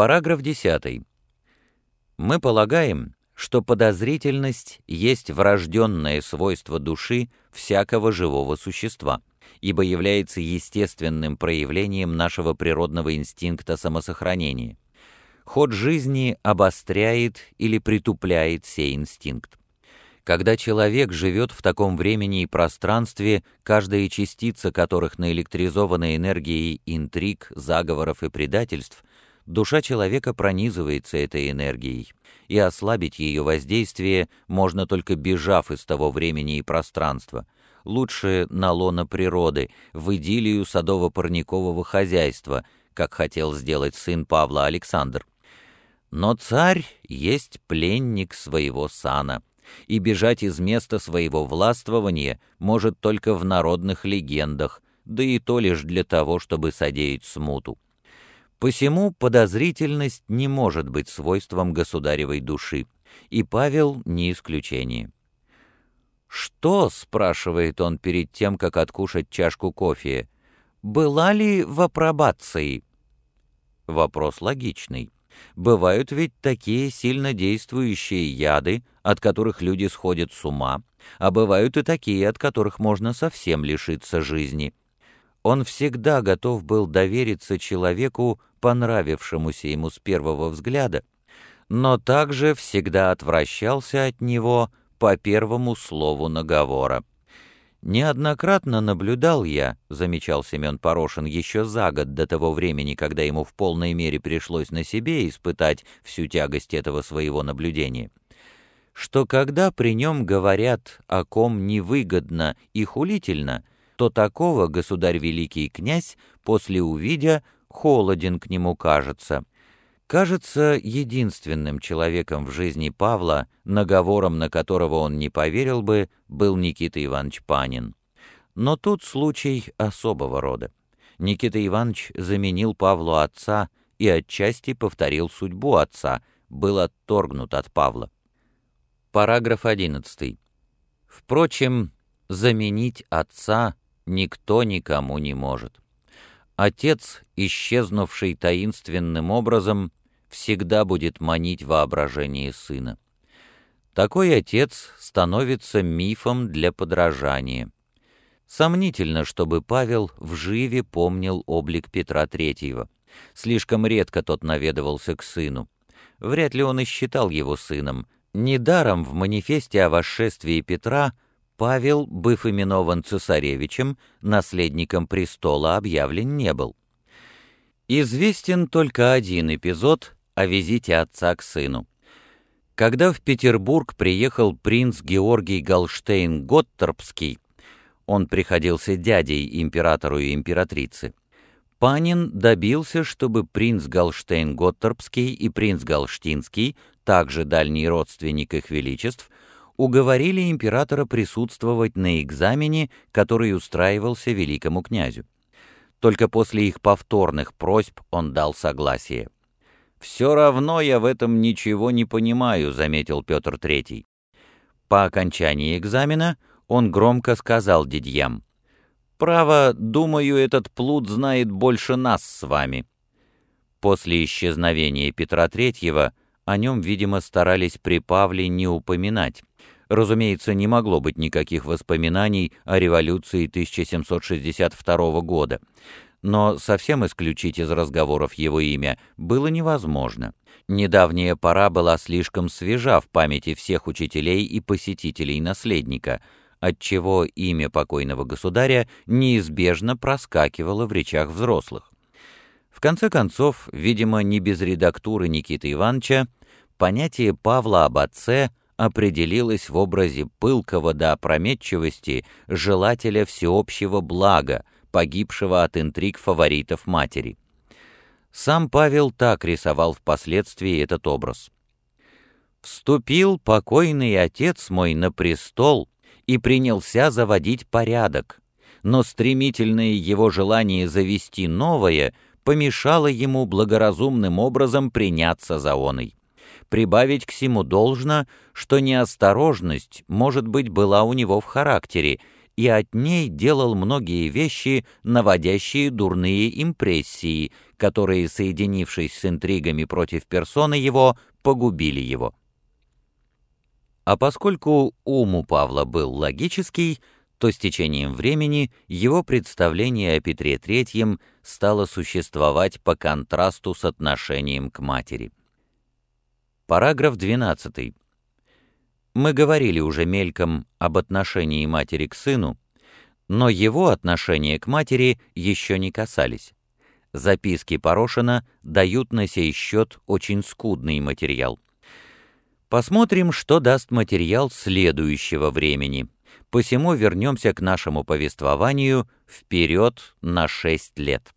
Параграф 10. Мы полагаем, что подозрительность есть врожденное свойство души всякого живого существа, ибо является естественным проявлением нашего природного инстинкта самосохранения. Ход жизни обостряет или притупляет сей инстинкт. Когда человек живет в таком времени и пространстве, каждая частица которых наэлектризована энергией интриг, заговоров и предательств, душа человека пронизывается этой энергией, и ослабить ее воздействие можно только бежав из того времени и пространства, лучше на лоно природы, в идиллию садово-парникового хозяйства, как хотел сделать сын Павла Александр. Но царь есть пленник своего сана — и бежать из места своего властвования может только в народных легендах, да и то лишь для того, чтобы содеять смуту. Посему подозрительность не может быть свойством государевой души, и Павел не исключение. «Что?» — спрашивает он перед тем, как откушать чашку кофе. «Была ли в апробации?» Вопрос логичный. Бывают ведь такие сильно действующие яды, от которых люди сходят с ума, а бывают и такие, от которых можно совсем лишиться жизни. Он всегда готов был довериться человеку, понравившемуся ему с первого взгляда, но также всегда отвращался от него по первому слову наговора. «Неоднократно наблюдал я», — замечал Семен Порошин еще за год до того времени, когда ему в полной мере пришлось на себе испытать всю тягость этого своего наблюдения, что когда при нем говорят о ком невыгодно и хулительно, то такого государь великий князь после увидя холоден к нему кажется, Кажется, единственным человеком в жизни Павла, наговором на которого он не поверил бы, был Никита Иванович Панин. Но тут случай особого рода. Никита Иванович заменил Павлу отца и отчасти повторил судьбу отца, был отторгнут от Павла. Параграф 11. Впрочем, заменить отца никто никому не может. Отец, исчезнувший таинственным образом, всегда будет манить воображение сына. Такой отец становится мифом для подражания. Сомнительно, чтобы Павел вживе помнил облик Петра Третьего. Слишком редко тот наведывался к сыну. Вряд ли он и считал его сыном. Недаром в манифесте о восшествии Петра Павел, быв именован цесаревичем, наследником престола объявлен не был. Известен только один эпизод, о визите отца к сыну. Когда в Петербург приехал принц Георгий Галштейн-Готтербский, он приходился дядей императору и императрице, Панин добился, чтобы принц Галштейн-Готтербский и принц Галштинский, также дальний родственник их величеств, уговорили императора присутствовать на экзамене, который устраивался великому князю. Только после их повторных просьб он дал согласие. «Все равно я в этом ничего не понимаю», — заметил Петр Третий. По окончании экзамена он громко сказал дядьям. «Право, думаю, этот плут знает больше нас с вами». После исчезновения Петра Третьего о нем, видимо, старались при Павле не упоминать. Разумеется, не могло быть никаких воспоминаний о революции 1762 года но совсем исключить из разговоров его имя было невозможно. Недавняя пора была слишком свежа в памяти всех учителей и посетителей наследника, отчего имя покойного государя неизбежно проскакивало в речах взрослых. В конце концов, видимо, не без редактуры Никиты Ивановича, понятие Павла об отце определилось в образе пылкого до опрометчивости желателя всеобщего блага, погибшего от интриг фаворитов матери. Сам Павел так рисовал впоследствии этот образ. «Вступил покойный отец мой на престол и принялся заводить порядок, но стремительное его желание завести новое помешало ему благоразумным образом приняться за оной. Прибавить к сему должно, что неосторожность, может быть, была у него в характере, и от ней делал многие вещи, наводящие дурные импрессии, которые, соединившись с интригами против персоны его, погубили его. А поскольку ум у Павла был логический, то с течением времени его представление о Петре III стало существовать по контрасту с отношением к матери. Параграф 12. Мы говорили уже мельком об отношении матери к сыну, но его отношения к матери еще не касались. Записки Порошина дают на сей счет очень скудный материал. Посмотрим, что даст материал следующего времени — Посему вернемся к нашему повествованию вперед на шесть лет.